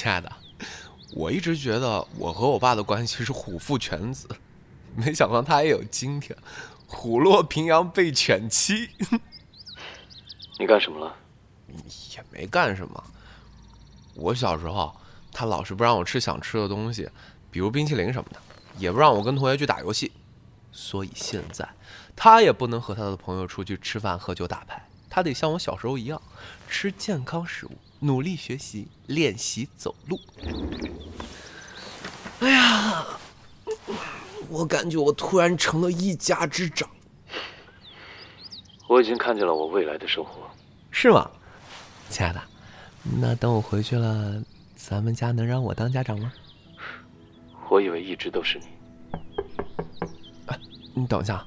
亲爱的，我一直觉得我和我爸的关系是虎父犬子，没想到他也有今天，虎落平阳被犬欺。你干什么了？也没干什么。我小时候，他老是不让我吃想吃的东西，比如冰淇淋什么的，也不让我跟同学去打游戏，所以现在他也不能和他的朋友出去吃饭、喝酒、打牌，他得像我小时候一样，吃健康食物，努力学习，练习走路。哎呀，我感觉我突然成了一家之长。我已经看见了我未来的生活，是吗，亲爱的？那等我回去了，咱们家能让我当家长吗？我以为一直都是你。哎，你等一下，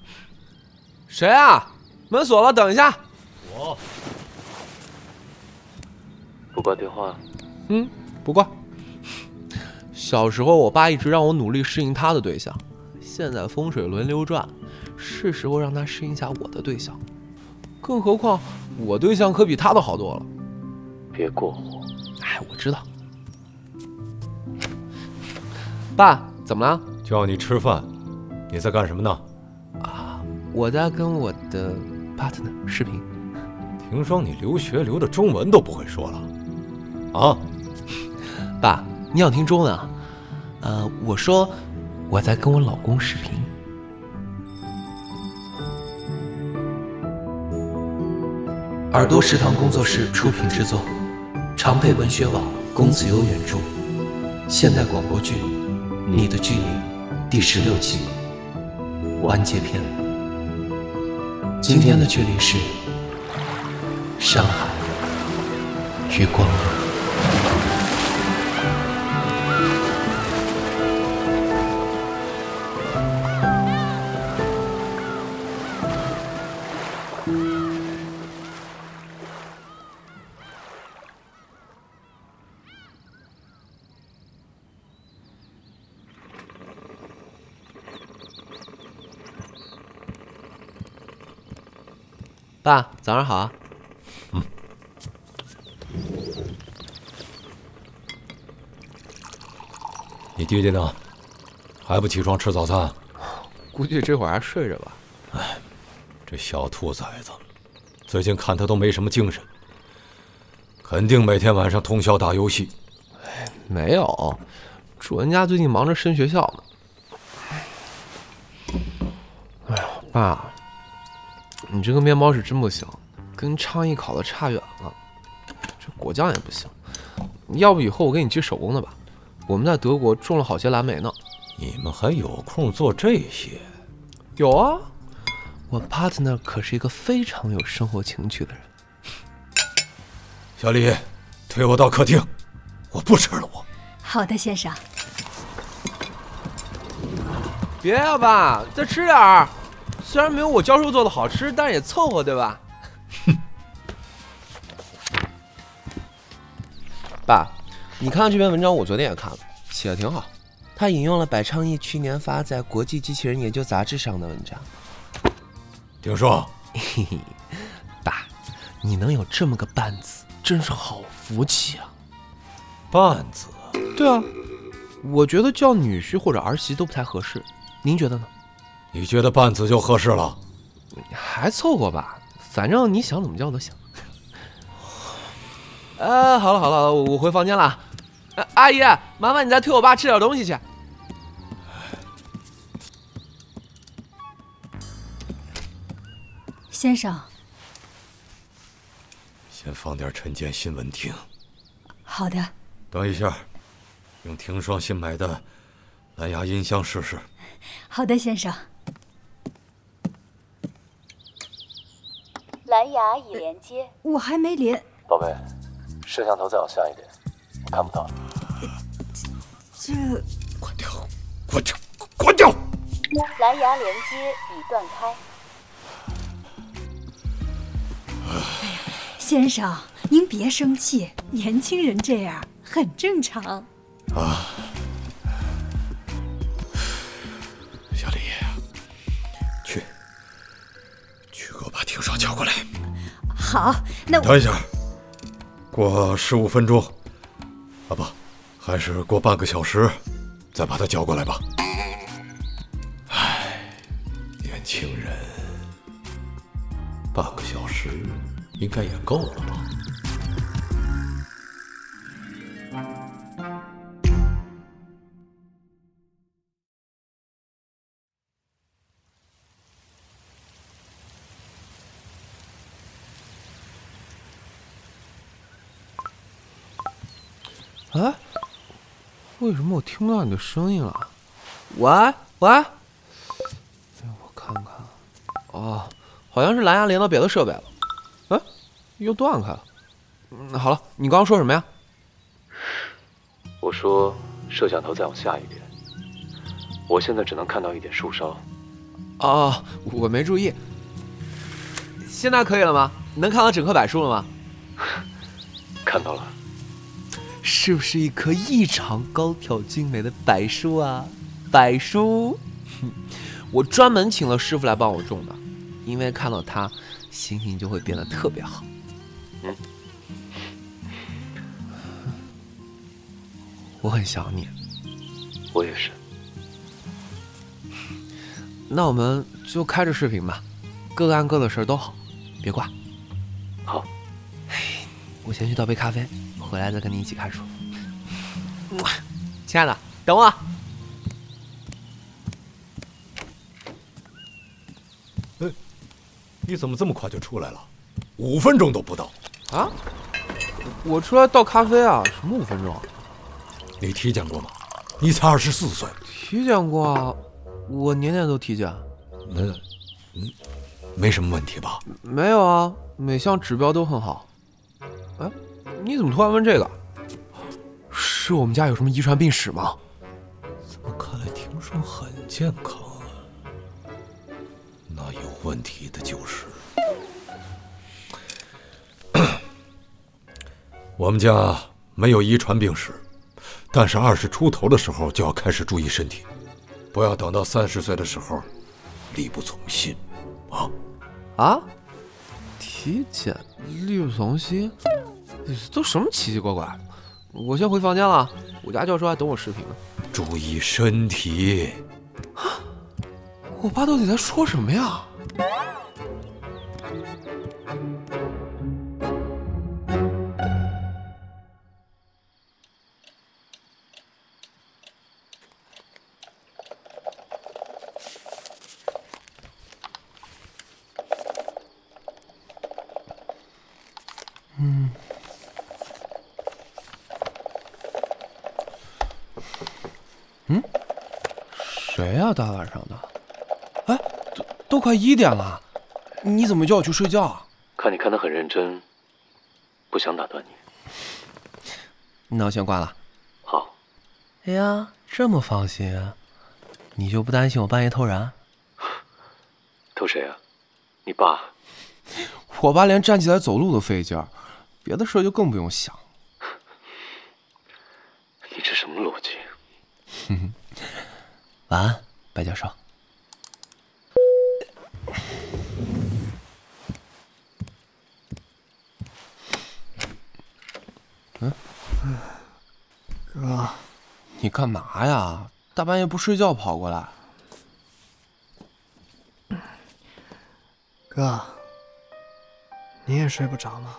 谁啊？门锁了，等一下。我不挂电话。嗯，不挂。小时候，我爸一直让我努力适应他的对象，现在风水轮流转，是时候让他适应下我的对象。更何况，我对象可比他的好多了。别过火！哎，我知道。爸，怎么了？叫你吃饭，你在干什么呢？啊，我在跟我的 partner 视频。听说你留学留的中文都不会说了，啊？爸，你想听中文啊？呃，我说我在跟我老公视频。耳朵食堂工作室出品制作。长配文学网公子游原著，现代广播剧《你的距离》第十六集完结篇。今天的距离是山海与光明。爸，早上好。嗯。你弟弟呢？还不起床吃早餐？估计这会儿还睡着吧。哎，这小兔崽子，最近看他都没什么精神，肯定每天晚上通宵打游戏。哎，没有，主人家最近忙着升学校呢。哎呀，爸。你这个面包是真不行，跟昌邑烤的差远了。这果酱也不行，要不以后我给你寄手工的吧？我们在德国种了好些蓝莓呢。你们还有空做这些？有啊，我 partner 可是一个非常有生活情趣的人。小李，推我到客厅，我不吃了。我。好的，先生。别呀，爸，再吃点儿。虽然没有我教授做的好吃，但也凑合，对吧？哼。爸，你看这篇文章，我昨天也看了，写的挺好。他引用了百昌义去年发在《国际机器人研究杂志》上的文章。听说。嘿嘿，爸，你能有这么个伴子，真是好福气啊！伴子？对啊，我觉得叫女婿或者儿媳都不太合适，您觉得呢？你觉得半子就合适了，还凑合吧，反正你想怎么叫都行。呃，好了好了，我回房间了。阿姨，麻烦你再推我爸吃点东西去。先生，先放点晨间新闻听。好的。等一下，用庭双新买的蓝牙音箱试试。好的，先生。蓝牙已连接，我还没连。宝贝，摄像头再往下一点，我看不到。这关掉，关掉，关掉！蓝牙连接已断开。先生，您别生气，年轻人这样很正常。啊。小李，去，去给我把庭少叫过来。好，那我等一下，过十五分钟，啊不，还是过半个小时再把他叫过来吧。唉，年轻人，半个小时应该也够了吧？哎，为什么我听不到你的声音了？喂喂，让，我看看，哦，好像是蓝牙连到别的设备了。哎，又断开了。嗯，好了，你刚刚说什么呀？我说摄像头再往下一点，我现在只能看到一点树梢。哦，我没注意。现在可以了吗？能看到整棵柏树了吗？看到了。是不是一棵异常高挑俊美的柏树啊？柏树，我专门请了师傅来帮我种的，因为看到它，心情就会变得特别好。嗯，我很想你。我也是。那我们就开着视频吧，各干各的事儿都好，别挂。好。我先去倒杯咖啡。回来再跟你一起看书，亲爱的，等我。哎，你怎么这么快就出来了？五分钟都不到。啊？我出来倒咖啡啊？什么五分钟？你体检过吗？你才二十四岁。体检过啊，我年年都体检。那，嗯，没什么问题吧？没有啊，每项指标都很好。哎。你怎么突然问这个？是我们家有什么遗传病史吗？怎么看来听说很健康啊？那有问题的就是…… 我们家没有遗传病史，但是二十出头的时候就要开始注意身体，不要等到三十岁的时候力不从心啊！啊？体检力不从心？都什么奇奇怪怪！我先回房间了，我家教授还等我视频呢。注意身体！啊我爸到底在说什么呀？快一点了，你怎么叫我去睡觉啊？看你看得很认真，不想打断你。那我先挂了。好。哎呀，这么放心，你就不担心我半夜偷人？偷谁啊？你爸？我爸连站起来走路都费劲儿，别的事就更不用想。你这什么逻辑？哼哼。晚安，白教授。嗯，哥，你干嘛呀？大半夜不睡觉跑过来？哥，你也睡不着吗？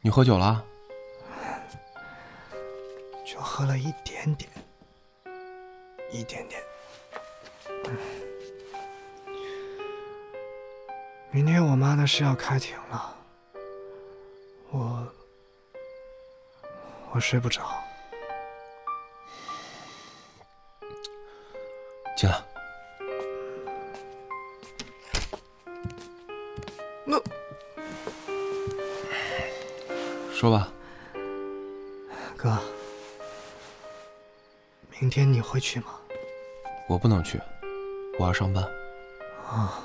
你喝酒了？就喝了一点点。一点点。明天我妈的事要开庭了，我我睡不着。进来。那说吧，哥，明天你会去吗？我不能去，我要上班。啊，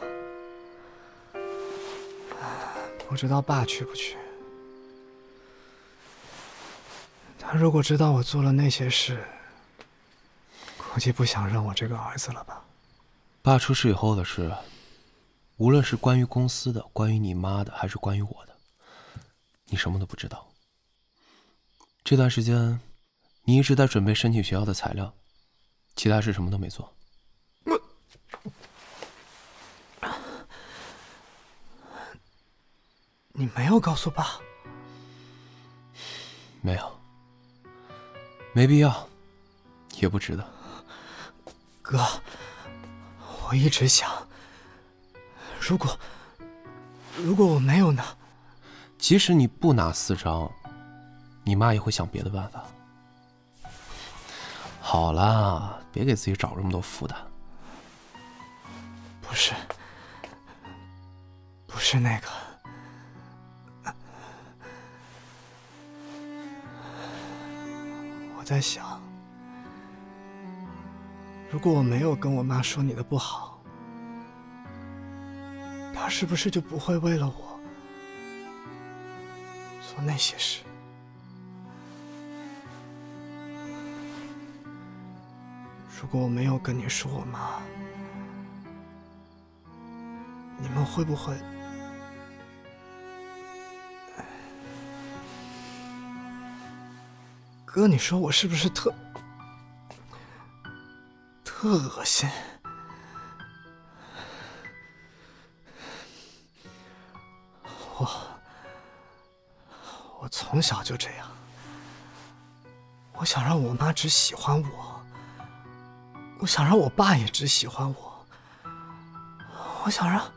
不知道爸去不去？他如果知道我做了那些事，估计不想认我这个儿子了吧？爸出事以后的事，无论是关于公司的、关于你妈的，还是关于我的，你什么都不知道。这段时间，你一直在准备申请学校的材料，其他事什么都没做。你没有告诉爸？没有，没必要，也不值得。哥，我一直想，如果如果我没有拿，即使你不拿四张，你妈也会想别的办法。好啦，别给自己找这么多负担。不是，不是那个。我在想，如果我没有跟我妈说你的不好，她是不是就不会为了我做那些事？如果我没有跟你说我妈，你们会不会？哥，你说我是不是特恶心？我我从小就这样，我想让我妈只喜欢我，我想让我爸也只喜欢我，我想让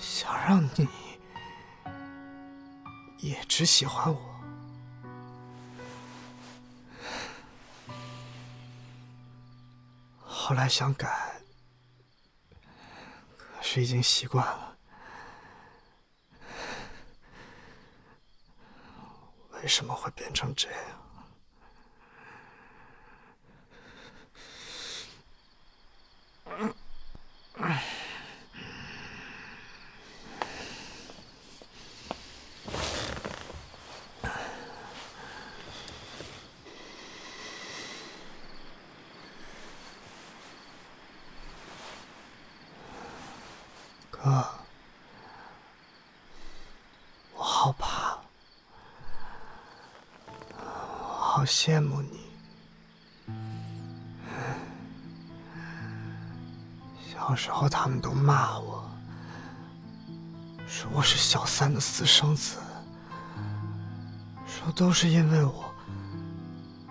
想让你也只喜欢我。后来想改，可是已经习惯了。为什么会变成这样？哥，我好怕，我好羡慕你。小时候他们都骂我，说我是小三的私生子，说都是因为我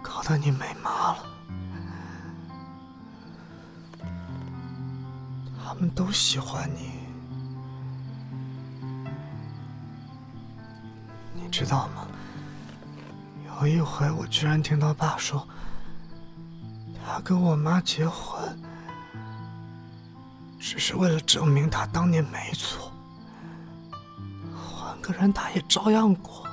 搞得你没妈了。他们都喜欢你。你知道吗？有一回，我居然听到爸说，他跟我妈结婚，只是为了证明他当年没错，换个人他也照样过。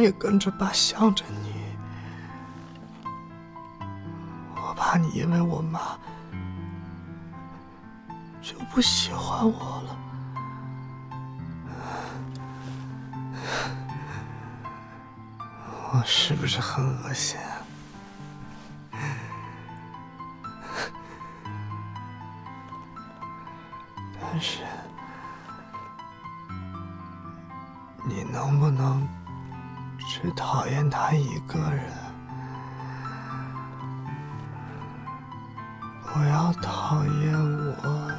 也跟着爸向着你，我怕你因为我妈就不喜欢我了，我是不是很恶心？只讨厌他一个人，不要讨厌我？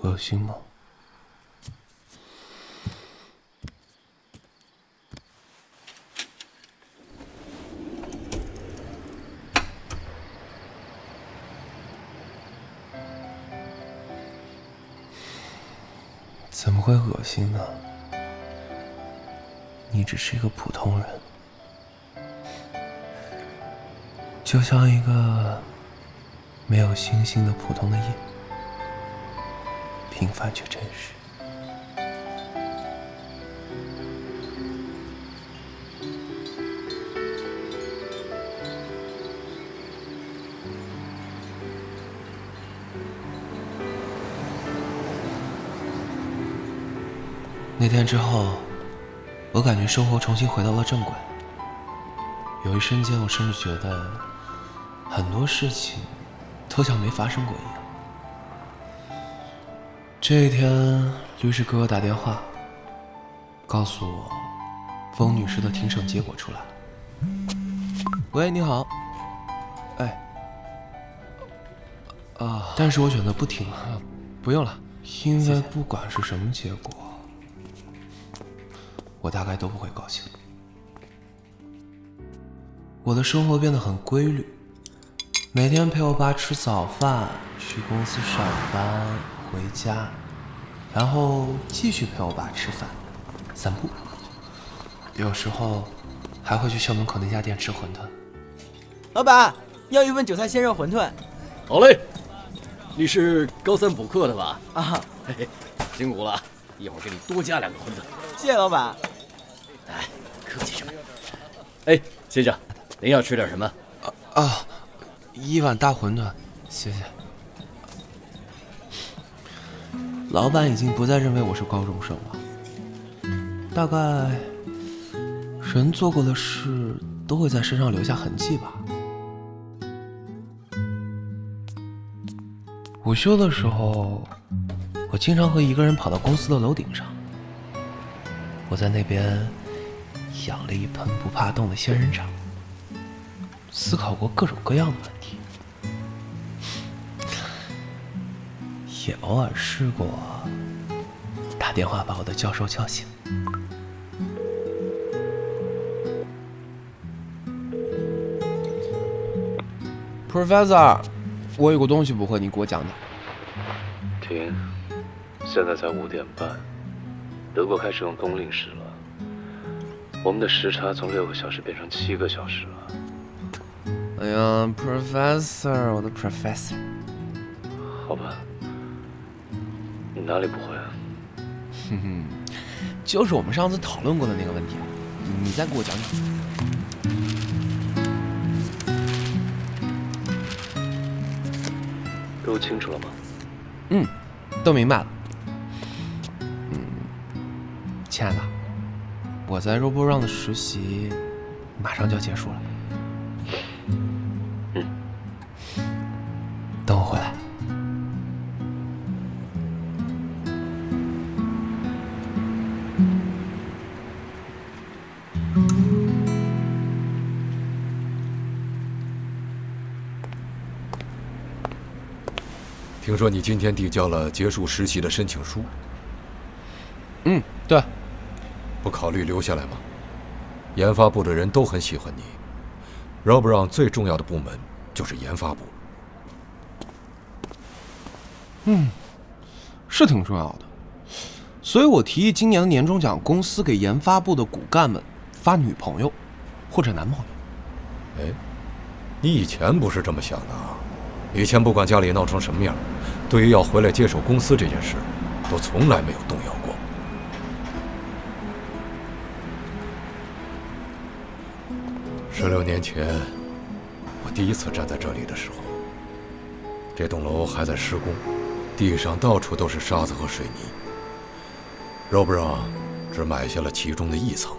恶心吗？会恶心呢？你只是一个普通人，就像一个没有星星的普通的夜，平凡却真实。那天之后，我感觉生活重新回到了正轨。有一瞬间，我甚至觉得很多事情都像没发生过一样。这一天，律师给我打电话，告诉我风女士的庭审结果出来了。喂，你好。哎。啊。但是我选择不听了，不用了，因为不管是什么结果。我大概都不会高兴。我的生活变得很规律，每天陪我爸吃早饭，去公司上班，回家，然后继续陪我爸吃饭、散步。有时候还会去校门口那家店吃馄饨。老板，要一份韭菜鲜肉馄饨。好嘞。你是高三补课的吧？啊，嘿嘿，辛苦了，一会儿给你多加两个馄饨。谢谢老板。哎，先生，您要吃点什么？啊啊，一碗大馄饨，谢谢。老板已经不再认为我是高中生了。大概，人做过的事都会在身上留下痕迹吧。午休的时候，我经常会一个人跑到公司的楼顶上。我在那边。养了一盆不怕冻的仙人掌，思考过各种各样的问题，也偶尔试过打电话把我的教授叫醒。Professor，我有个东西不会，你给我讲讲。停，现在才五点半，德国开始用冬令时了。我们的时差从六个小时变成七个小时了。哎呀，Professor，我的 Professor。好吧，你哪里不会啊？哼哼，就是我们上次讨论过的那个问题，你再给我讲讲。都清楚了吗？嗯，都明白了。嗯，亲爱的。我在 RoboRun 的实习马上就要结束了，嗯，等我回来。听说你今天递交了结束实习的申请书？嗯，对。不考虑留下来吗？研发部的人都很喜欢你。Robron 最重要的部门就是研发部。嗯，是挺重要的。所以我提议今年的年终奖，公司给研发部的骨干们发女朋友或者男朋友。哎，你以前不是这么想的啊？以前不管家里闹成什么样，对于要回来接手公司这件事，都从来没有动摇十六年前，我第一次站在这里的时候，这栋楼还在施工，地上到处都是沙子和水泥。Robron 只买下了其中的一层。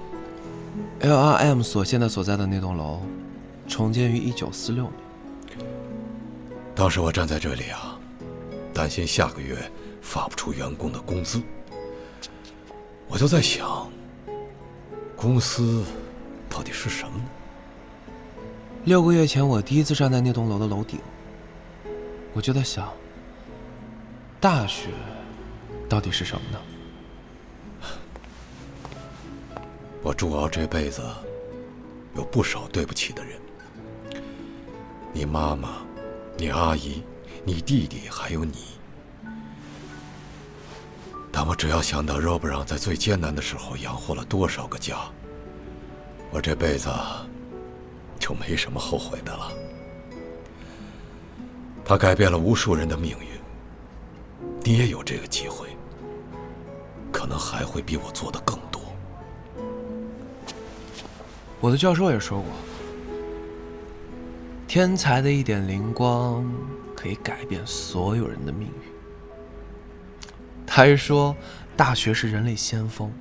LRM 所现在所在的那栋楼，重建于一九四六年。当时我站在这里啊，担心下个月发不出员工的工资，我就在想，公司到底是什么呢？六个月前，我第一次站在那栋楼的楼顶，我就在想，大学到底是什么呢？我朱敖这辈子有不少对不起的人，你妈妈、你阿姨、你弟弟，还有你。但我只要想到 Robert 在最艰难的时候养活了多少个家，我这辈子就没什么后悔的了。他改变了无数人的命运，你也有这个机会，可能还会比我做的更多。我的教授也说过，天才的一点灵光可以改变所有人的命运。他还说，大学是人类先锋，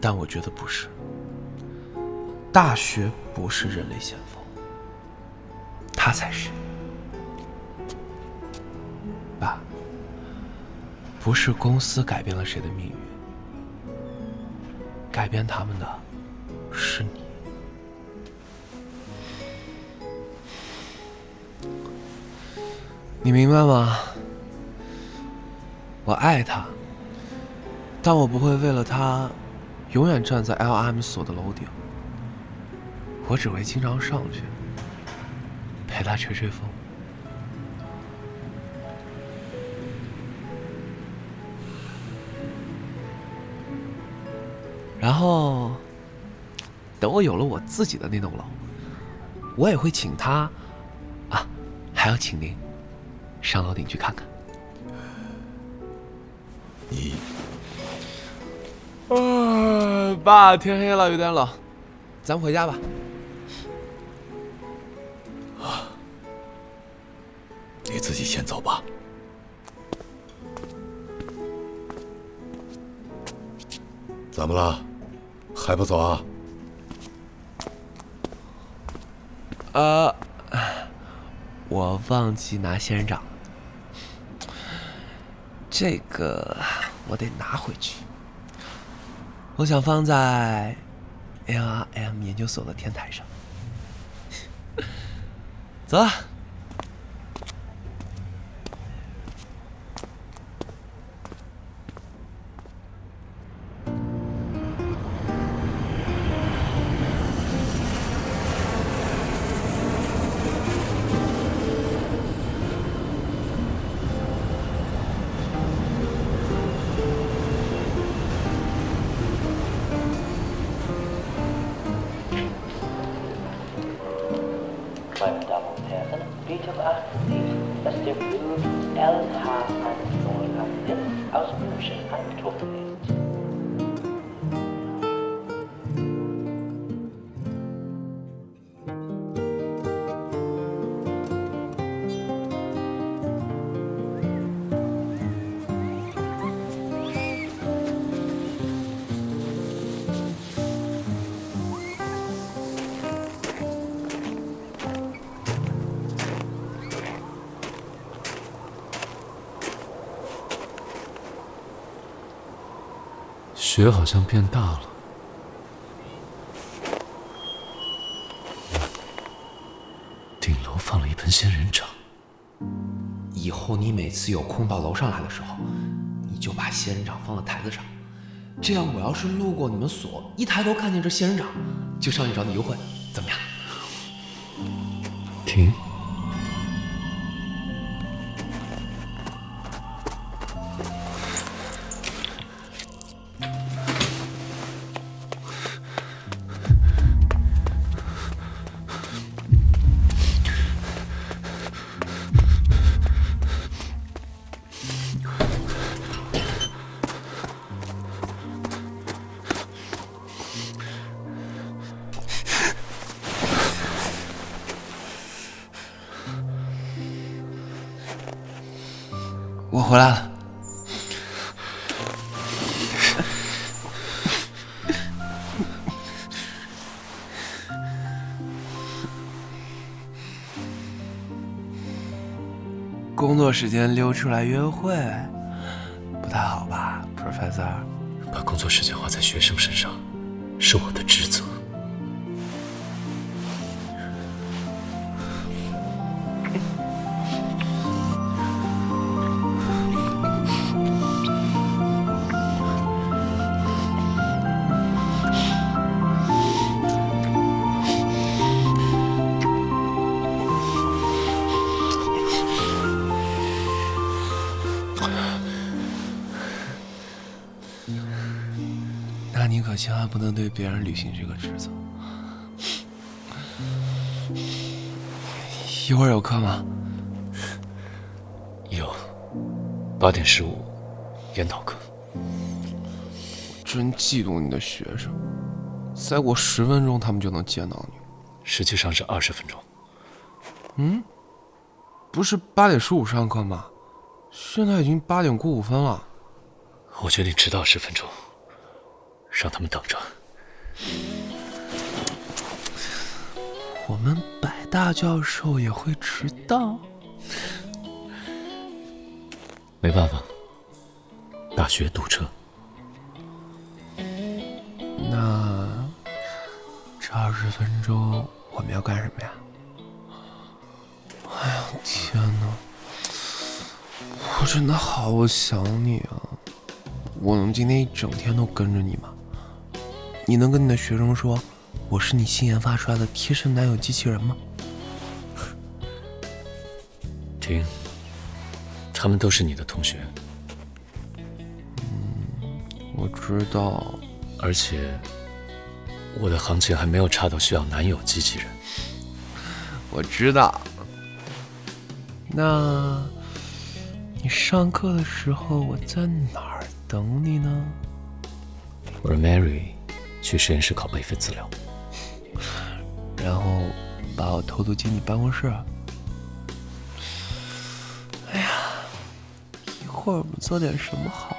但我觉得不是。大学不是人类先锋，他才是。爸，不是公司改变了谁的命运，改变他们的是你。你明白吗？我爱他，但我不会为了他永远站在 L.M 所的楼顶。我只会经常上去陪他吹吹风。然后，等我有了我自己的那栋楼，我也会请他，啊，还要请您上楼顶去看看。你，啊，爸，天黑了，有点冷，咱们回家吧。自己先走吧。怎么了？还不走啊？呃，我忘记拿仙人掌了，这个我得拿回去。我想放在 L R M 研究所的天台上。走啊雪好像变大了，顶楼放了一盆仙人掌。以后你每次有空到楼上来的时候，你就把仙人掌放在台子上，这样我要是路过你们所，一抬头看见这仙人掌，就上去找你幽会，怎么样？停。时间溜出来约会，不太好吧，Professor？把工作时间花在学生身上，是我的职那你你可千万不能对别人履行这个职责。一会儿有课吗？有，八点十五，研讨课。真嫉妒你的学生，再过十分钟他们就能见到你。实际上是二十分钟。嗯，不是八点十五上课吗？现在已经八点过五分了。我决定迟到十分钟，让他们等着。我们百大教授也会迟到？没办法，大学堵车。那这二十分钟我们要干什么呀？哎呀，天哪！我真的好想你啊！我能今天一整天都跟着你吗？你能跟你的学生说，我是你新研发出来的贴身男友机器人吗？停，他们都是你的同学。嗯，我知道。而且，我的行情还没有差到需要男友机器人。我知道。那，你上课的时候我在哪儿等你呢？我让 Mary 去实验室拷贝一份资料，然后把我偷偷进你办公室。哎呀，一会儿我们做点什么好？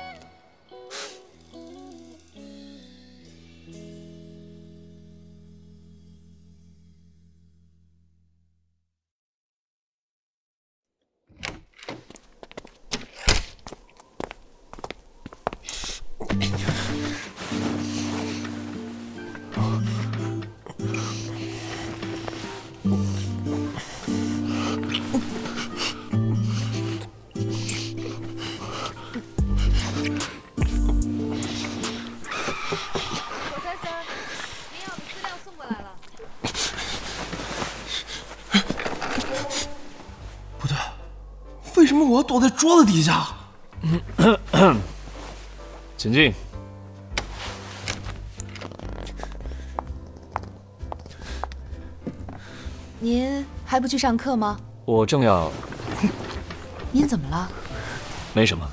我躲在桌子底下。请进。您还不去上课吗？我正要。您怎么了？没什么。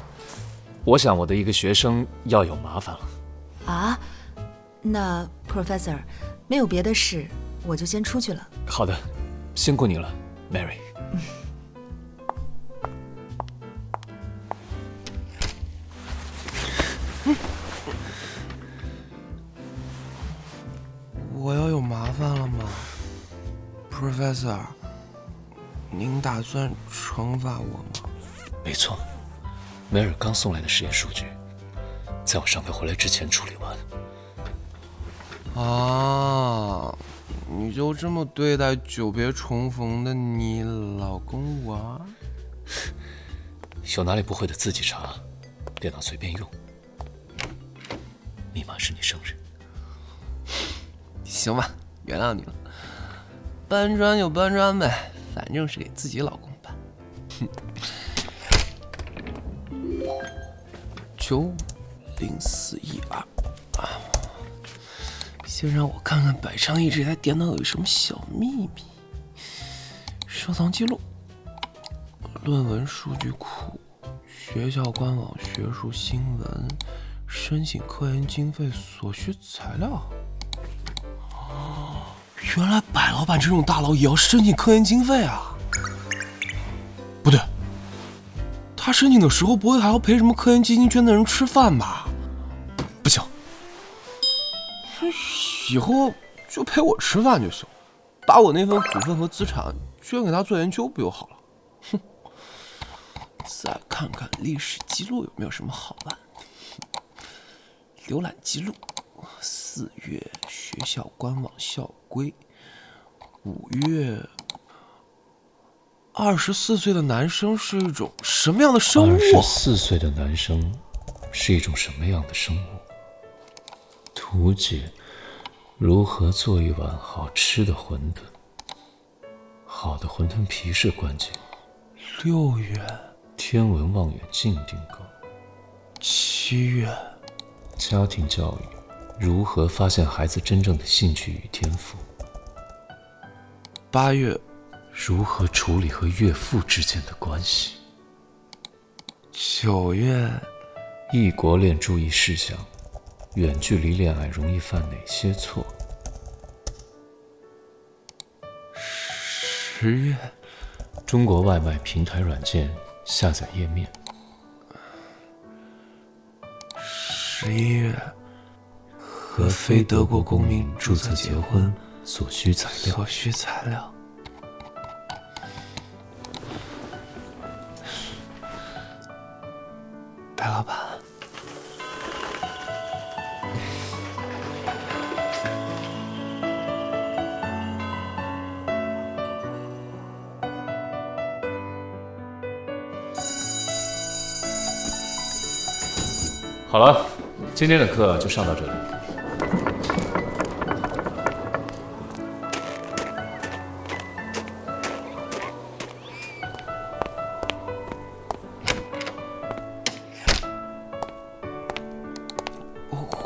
我想我的一个学生要有麻烦了。啊？那 Professor，没有别的事，我就先出去了。好的，辛苦你了，Mary。打算惩罚我吗？没错，梅尔刚送来的实验数据，在我上班回来之前处理完。啊，你就这么对待久别重逢的你老公我？有哪里不会的自己查，电脑随便用。密码是你生日。行吧，原谅你了。搬砖就搬砖呗，反正是给自己老公搬。哼，九零四一二啊！先让我看看百昌义这台电脑有什么小秘密。收藏记录、论文数据库、学校官网学术新闻、申请科研经费所需材料。原来百老板这种大佬也要申请科研经费啊？不对，他申请的时候不会还要陪什么科研基金圈的人吃饭吧？不行，以后就陪我吃饭就行，把我那份股份和资产捐给他做研究不就好了？哼，再看看历史记录有没有什么好玩。浏览记录，四月学校官网校规。五月，二十四岁的男生是一种什么样的生物？二十四岁的男生是一种什么样的生物？图解如何做一碗好吃的馄饨？好的馄饨皮是关键。六月，天文望远镜订购。七月，家庭教育如何发现孩子真正的兴趣与天赋？八月，如何处理和岳父之间的关系？九月，异国恋注意事项，远距离恋爱容易犯哪些错？十月，中国外卖平台软件下载页面。十一月，和非德国公民注册结婚所需材料。所需材料。白老板，好了，今天的课就上到这里。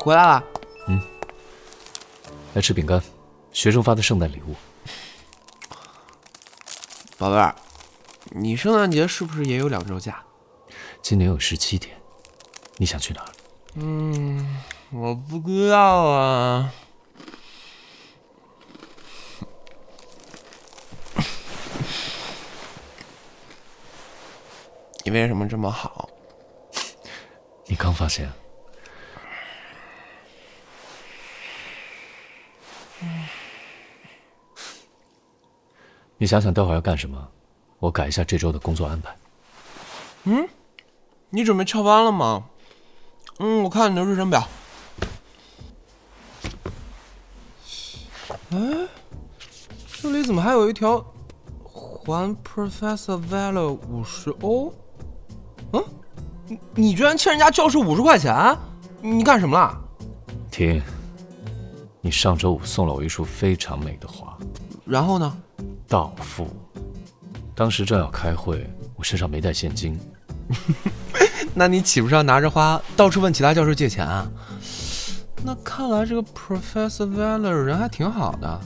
回来了。嗯，来吃饼干，学生发的圣诞礼物。宝贝儿，你圣诞节是不是也有两周假？今年有十七天，你想去哪儿？嗯，我不知道啊。你为什么这么好？你刚发现？你想想待会儿要干什么，我改一下这周的工作安排。嗯，你准备翘班了吗？嗯，我看你的日程表。哎，这里怎么还有一条还 Professor Veller 五十欧？嗯，你你居然欠人家教授五十块钱？你干什么啦？停！你上周五送了我一束非常美的花，然后呢？到付。当时正要开会，我身上没带现金。那你岂不是要拿着花到处问其他教授借钱啊？那看来这个 Professor Veller 人还挺好的，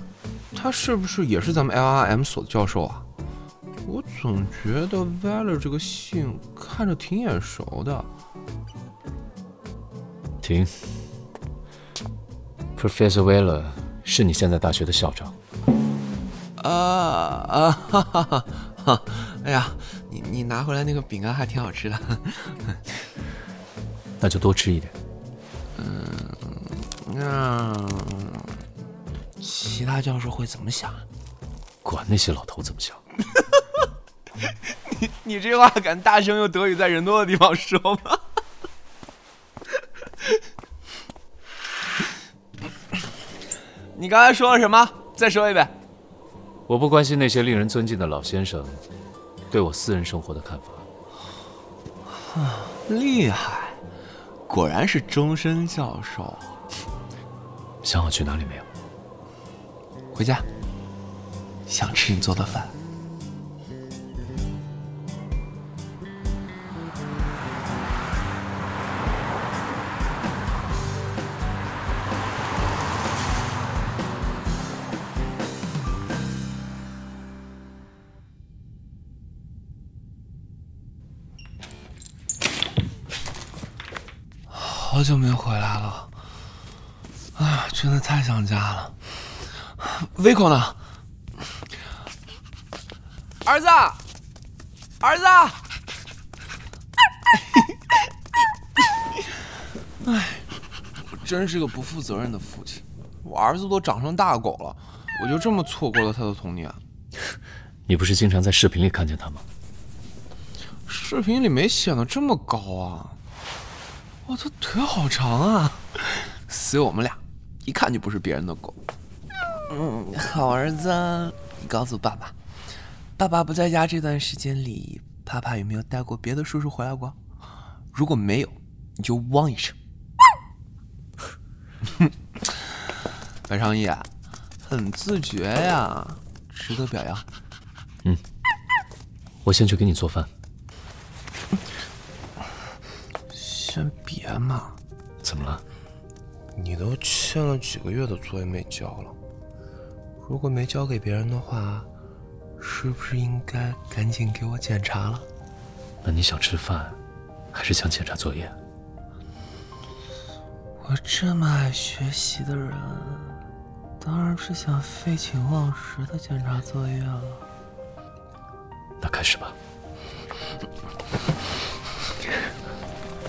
他是不是也是咱们 LRM 所的教授啊？我总觉得 Veller 这个姓看着挺眼熟的。停，Professor Veller 是你现在大学的校长。啊啊哈哈哈哈！哎呀，你你拿回来那个饼干还挺好吃的，那就多吃一点。嗯，那其他教授会怎么想？管那些老头怎么想。你你这话敢大声用德语在人多的地方说吗？你刚才说了什么？再说一遍。我不关心那些令人尊敬的老先生对我私人生活的看法。厉害，果然是终身教授。想好去哪里没有？回家。想吃你做的饭。好久没回来了，啊，真的太想家了。胃口呢？儿子，儿子！哎，我真是个不负责任的父亲。我儿子都长成大狗了，我就这么错过了他的童年。你不是经常在视频里看见他吗？视频里没显得这么高啊。哇，他腿好长啊！随我们俩，一看就不是别人的狗。嗯，好儿子，你告诉爸爸，爸爸不在家这段时间里，爸爸有没有带过别的叔叔回来过？如果没有，你就汪一声。白长义，很自觉呀，值得表扬。嗯，我先去给你做饭。先别嘛，怎么了？你都欠了几个月的作业没交了，如果没交给别人的话，是不是应该赶紧给我检查了？那你想吃饭，还是想检查作业？我这么爱学习的人，当然是想废寝忘食的检查作业了。那开始吧。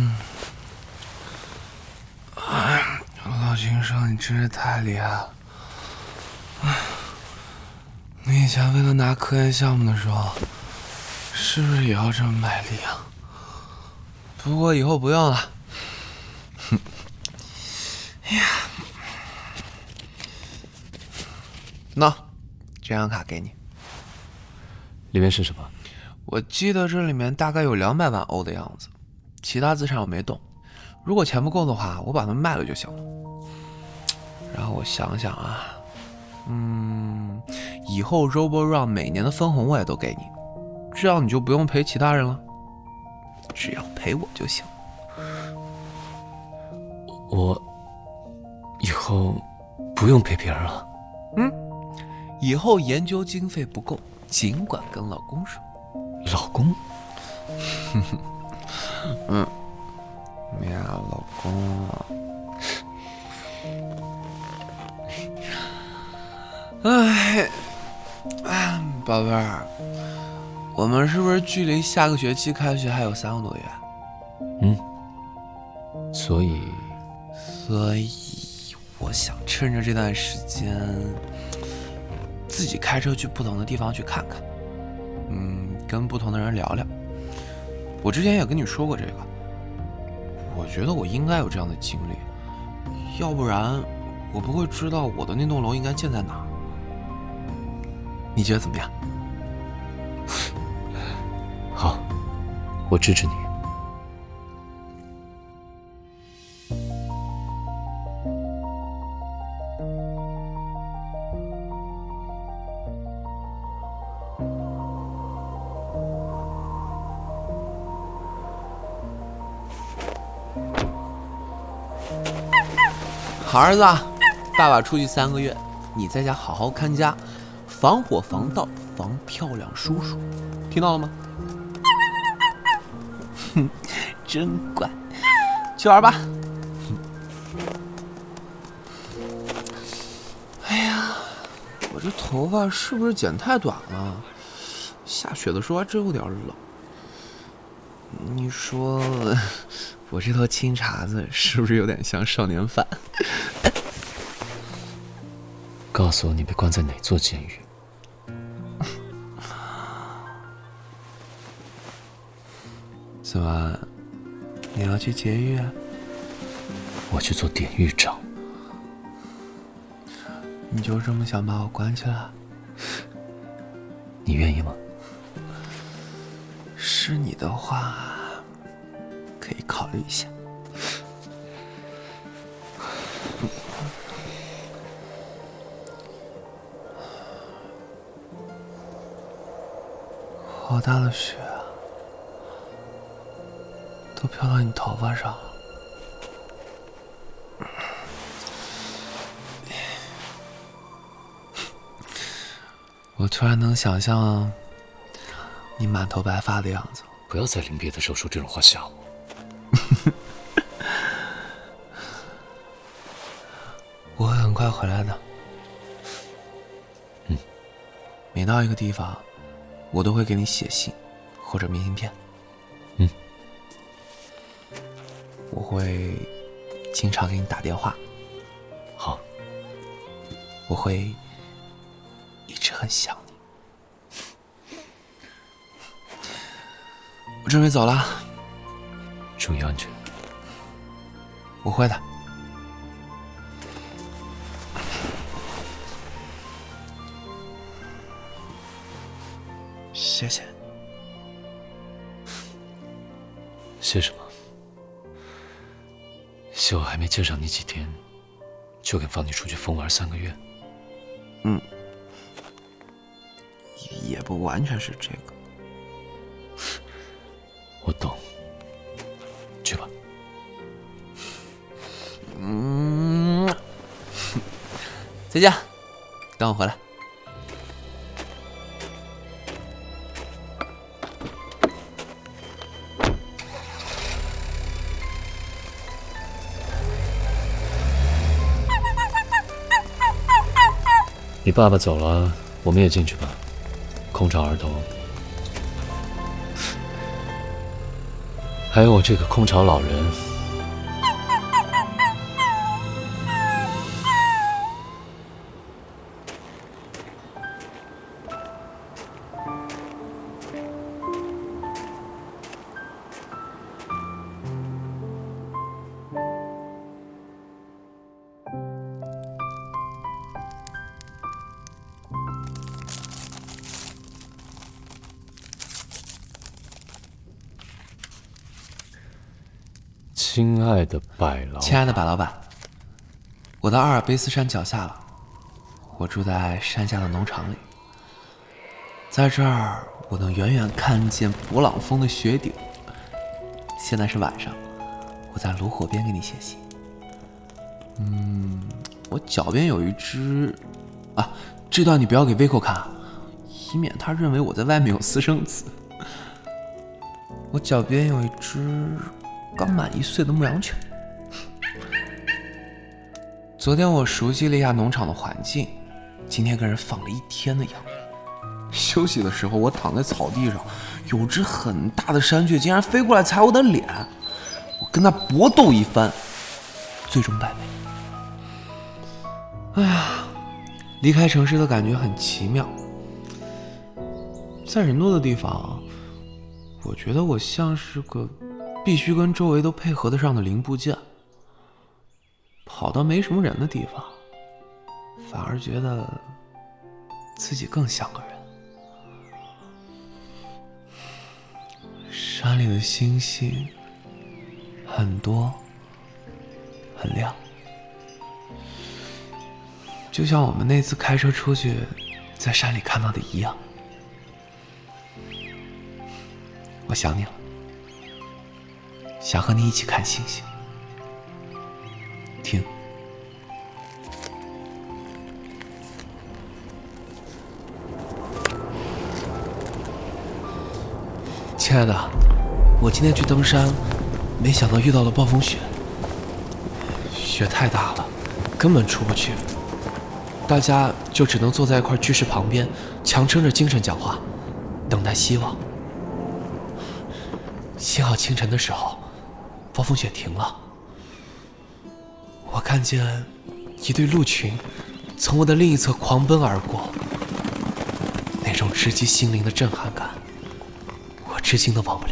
嗯，哎，老秦生，你真是太厉害了！哎，你以前为了拿科研项目的时候，是不是也要这么卖力啊？不过以后不用了。哼，哎呀，喏，这张卡给你，里面是什么？我记得这里面大概有两百万欧的样子。其他资产我没动，如果钱不够的话，我把它们卖了就行了。然后我想想啊，嗯，以后 Robo Run 每年的分红我也都给你，这样你就不用陪其他人了，只要陪我就行。我以后不用陪别人了。嗯，以后研究经费不够，尽管跟老公说。老公？嗯，呀，老公，哎，哎，宝贝儿，我们是不是距离下个学期开学还有三个多月？嗯，所以，所以我想趁着这段时间，自己开车去不同的地方去看看，嗯，跟不同的人聊聊。我之前也跟你说过这个，我觉得我应该有这样的经历，要不然我不会知道我的那栋楼应该建在哪。你觉得怎么样？好，我支持你。好儿子，爸爸出去三个月，你在家好好看家，防火防盗防漂亮叔叔，听到了吗？哼，真乖，去玩吧。哎呀，我这头发是不是剪太短了？下雪的时候还真有点冷。你说。我这头青茬子是不是有点像少年犯？告诉我你被关在哪座监狱？怎么，你要去监狱？我去做典狱长。你就这么想把我关起来？你愿意吗？是你的话。可以考虑一下。好大的雪啊，都飘到你头发上了。我突然能想象你满头白发的样子。不要在临别的时候说这种话吓我。我会很快回来的。嗯，每到一个地方，我都会给你写信或者明信片。嗯，我会经常给你打电话。好，我会一直很想你。我准备走了，注意安全。我会的。谢谢。谢什么？谢我还没见上你几天，就敢放你出去疯玩三个月？嗯，也不完全是这个。我懂。去吧。嗯，再见，等我回来。你爸爸走了，我们也进去吧。空巢儿童，还有我这个空巢老人。亲爱的百老，亲爱的百老板，我到阿尔卑斯山脚下了。我住在山下的农场里，在这儿我能远远看见勃朗峰的雪顶。现在是晚上，我在炉火边给你写信。嗯，我脚边有一只……啊，这段你不要给 Vico 看，以免他认为我在外面有私生子。我脚边有一只。刚满一岁的牧羊犬。昨天我熟悉了一下农场的环境，今天跟人放了一天的羊。休息的时候，我躺在草地上，有只很大的山雀竟然飞过来踩我的脸，我跟它搏斗一番，最终败北。哎呀，离开城市的感觉很奇妙，在人多的地方，我觉得我像是个。必须跟周围都配合得上的零部件，跑到没什么人的地方，反而觉得自己更像个人。山里的星星很多，很亮，就像我们那次开车出去，在山里看到的一样。我想你了。想和你一起看星星。听，亲爱的，我今天去登山，没想到遇到了暴风雪，雪太大了，根本出不去，大家就只能坐在一块巨石旁边，强撑着精神讲话，等待希望。幸好清晨的时候。暴风雪停了，我看见一对鹿群从我的另一侧狂奔而过，那种直击心灵的震撼感，我至今都忘不了。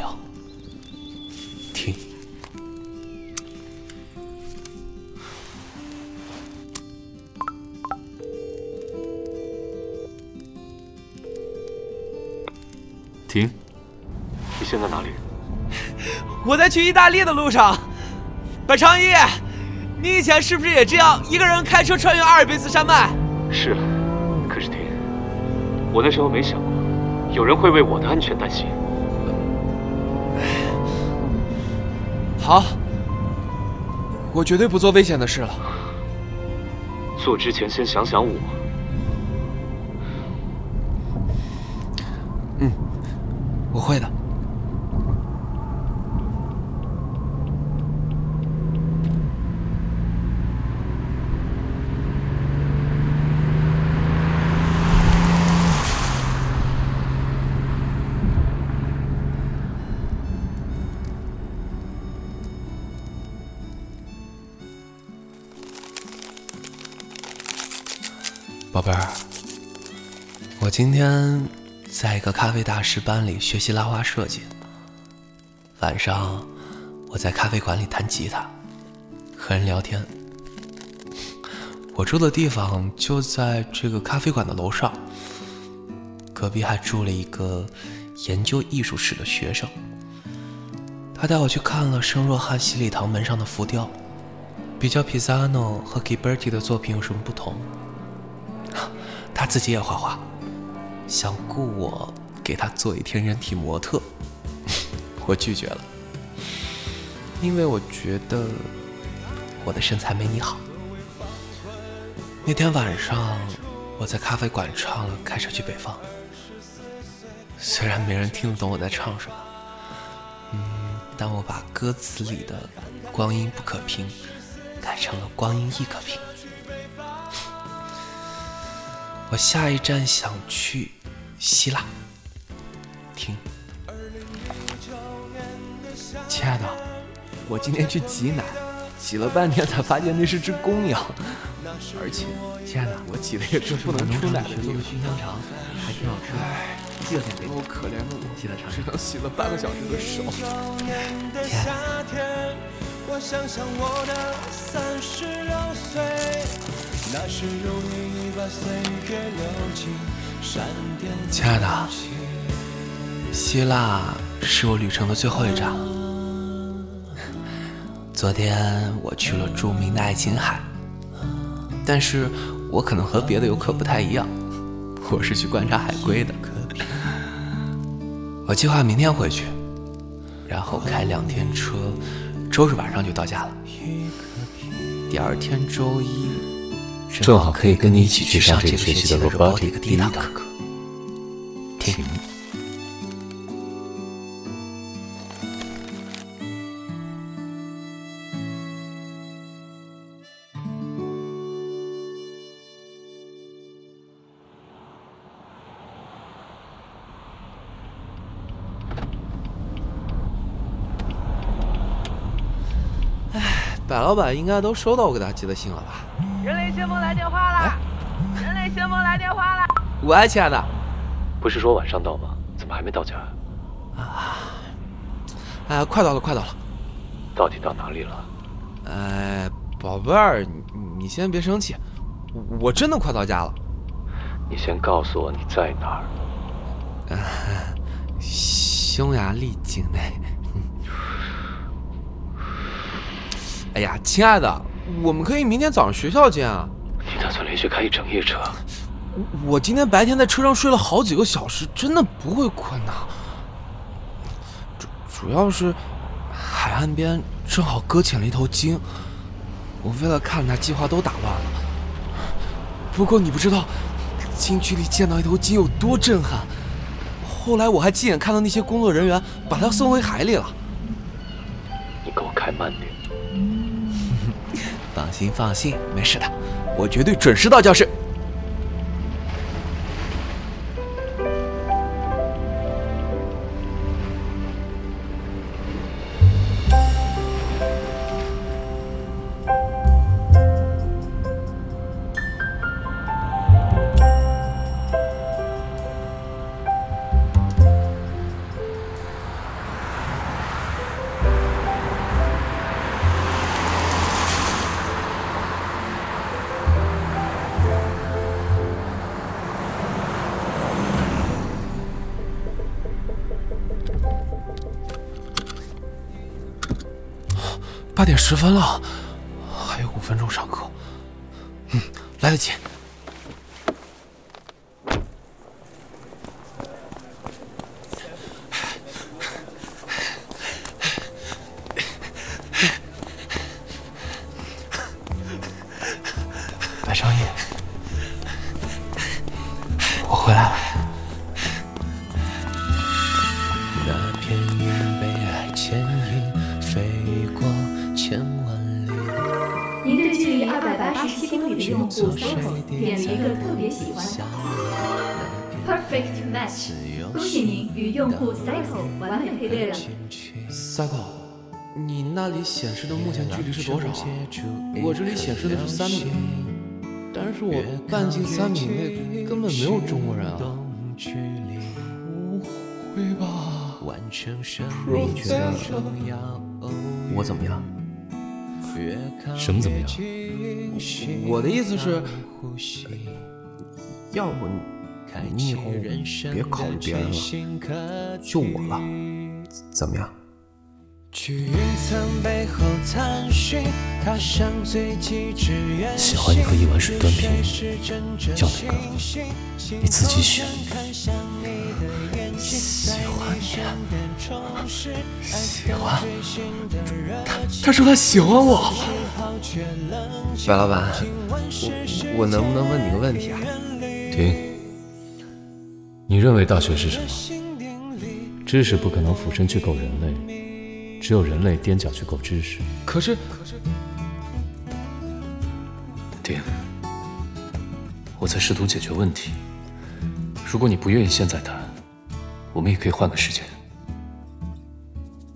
我在去意大利的路上，百长一，你以前是不是也这样一个人开车穿越阿尔卑斯山脉？是，可是天，我那时候没想过有人会为我的安全担心。好，我绝对不做危险的事了。做之前先想想我。宝贝儿，我今天在一个咖啡大师班里学习拉花设计。晚上，我在咖啡馆里弹吉他，和人聊天。我住的地方就在这个咖啡馆的楼上，隔壁还住了一个研究艺术史的学生。他带我去看了圣若翰洗礼堂门上的浮雕，比较皮萨诺和 Ghiberti 的作品有什么不同？他自己也画画，想雇我给他做一天人体模特。我拒绝了，因为我觉得我的身材没你好。那天晚上，我在咖啡馆唱了《开车去北方》，虽然没人听得懂我在唱什么，嗯，但我把歌词里的“光阴不可平”改成了“光阴亦可平”。我下一站想去希腊，听。亲爱的，我今天去挤奶，挤了半天才发现那是只公羊，而且，亲爱的，我挤的也是不能出奶的做的熏香肠，还挺好吃的。记得给我可怜的我，记得尝只能洗了半个小时的手。亲爱的，亲爱的，希腊是我旅程的最后一站。昨天我去了著名的爱琴海，但是我可能和别的游客不太一样，我是去观察海龟的。我计划明天回去，然后开两天车，周日晚上就到家了。第二天周一，正好可以跟你一起去上这个学期的 robotic 第一堂课。停。白老板应该都收到我给他寄的信了吧？先锋来电话了！人类先锋来电话了！喂，亲爱的，不是说晚上到吗？怎么还没到家？啊，哎，快到了，快到了。到底到哪里了？哎，宝贝儿，你你先别生气，我真的快到家了。你先告诉我你在哪儿。匈牙利境内。哎呀，亲爱的，我们可以明天早上学校见啊！你打算连续开一整夜车？我今天白天在车上睡了好几个小时，真的不会困的。主主要是海岸边正好搁浅了一头鲸，我为了看它，计划都打乱了。不过你不知道，近距离见到一头鲸有多震撼。后来我还亲眼看到那些工作人员把它送回海里了。你给我开慢点。放心，放心，没事的，我绝对准时到教室。八点十分了，显示的目前距离是多少啊？我这里显示的是三米。但是我半径三米内根本没有中国人啊！不会吧？你觉得我怎么样？什么怎么样？我的意思是，要不你以后别考虑别人了，就我了，怎么样？去云层背后探寻，踏上最极致远喜欢你和一碗水端平，叫哪个？你自己选。喜欢你，喜欢他，他说他喜欢我。白老板，我我能不能问你个问题啊？停。你认为大学是什么？知识不可能俯身去够人类，只有人类踮脚去够知识。可是，可是丁，我在试图解决问题。如果你不愿意现在谈，我们也可以换个时间。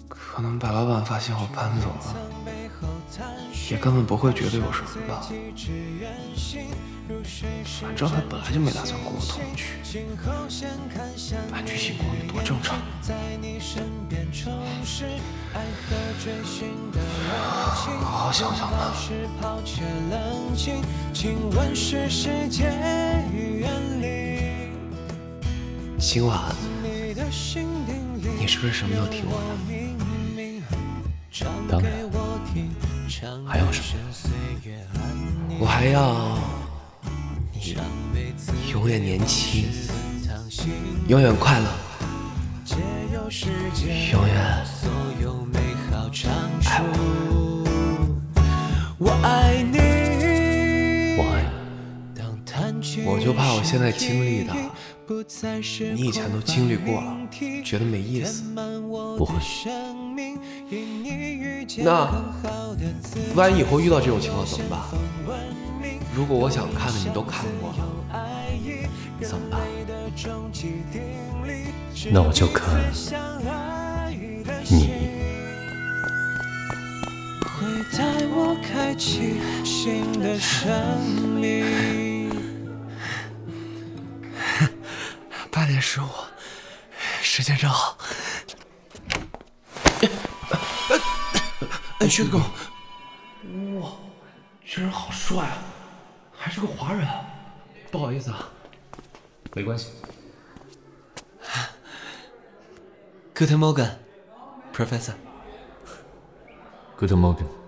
可能白老板发现我搬走了，也根本不会觉得有什么吧。反正他本来就没打算跟我同居，搬去新公寓多正常。好好想想吧。今晚你是不是什么都听我的？当然，还要什么？我还要你永远年轻，永远快乐，永远爱我。我爱你，我爱你。我就怕我现在经历的。你以前都经历过了，觉得没意思。不会。那万一以后遇到这种情况怎么办？如果我想看的你都看过了，怎么办？那我就看你。会带我开启新的生命。八点十五，时间正好。哎，薛子狗，哇，这人好帅啊，还是个华人。不好意思啊，没关系。Good morning, Professor. Good morning.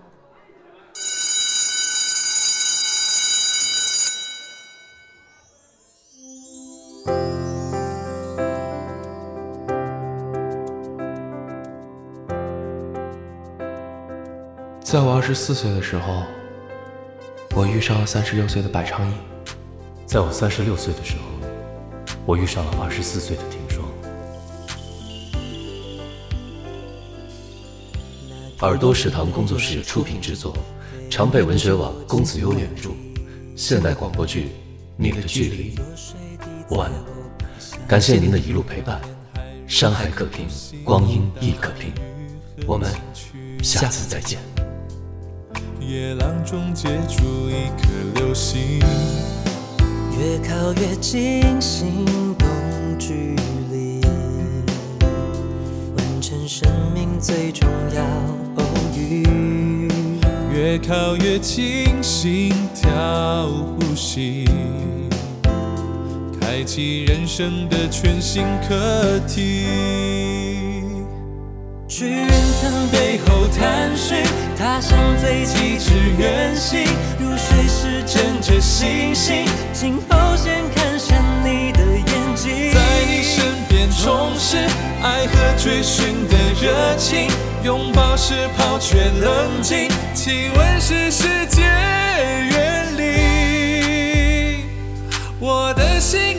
在我二十四岁的时候，我遇上了三十六岁的白昌义；在我三十六岁的时候，我遇上了二十四岁的庭霜。耳朵食堂工作室出品制作，常被文学网公子优原著，现代广播剧《你的距离》完。感谢您的一路陪伴，山海可平，光阴亦可平。我们下次再见。夜郎中接住一颗流星，越靠越近，心动距离，完成生命最重要偶遇。越靠越近，心跳呼吸，开启人生的全新课题。去云层背后探寻，踏上最极致远行。入睡时枕着星星，醒后先看向你的眼睛。在你身边重拾爱和追寻的热情，拥抱时抛却冷静，亲吻时世界远离。我的心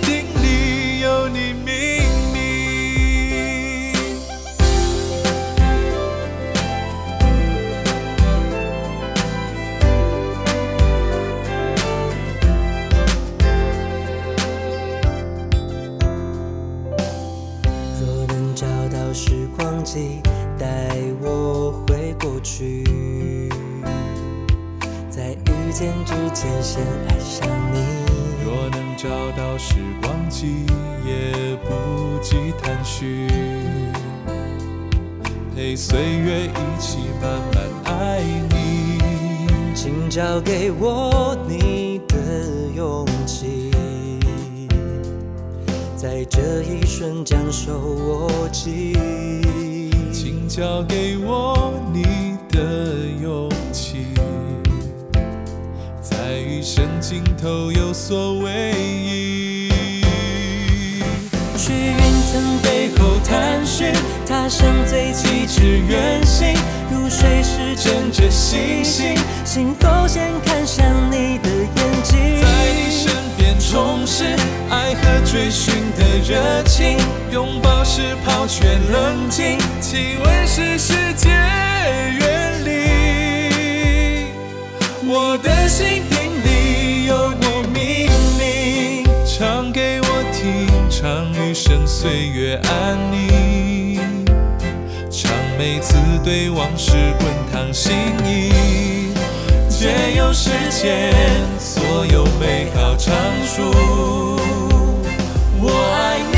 带我回过去，在遇见之前先爱上你。若能找到时光机，也不计探寻，陪岁月一起慢慢爱你。请交给我你的勇气，在这一瞬将手握紧。交给我你的勇气，在余生尽头有所为意。去云层背后探寻，踏上最极致远行。入睡时枕着星星，醒后先看向你的眼睛。在你身边重拾爱和追寻热情，拥抱时抛却冷静，亲吻时世界远离。我的心底里有你命令，唱给我听，唱余生岁月安宁，唱每次对往事滚烫心意，借由时间所有美好唱出。我爱你。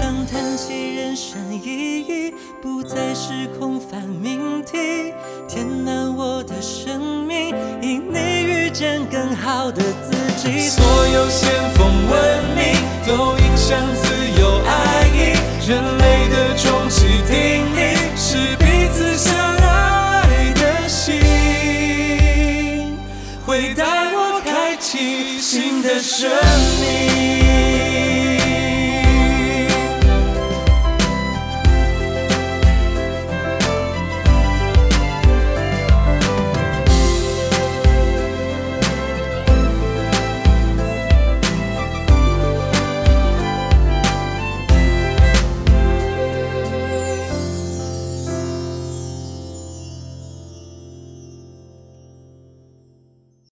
当谈起人生意义，不再是空泛命题，填满我的生命，因你遇见更好的自己。所有先锋文明都影响自由爱意，人类的终极定义的生命。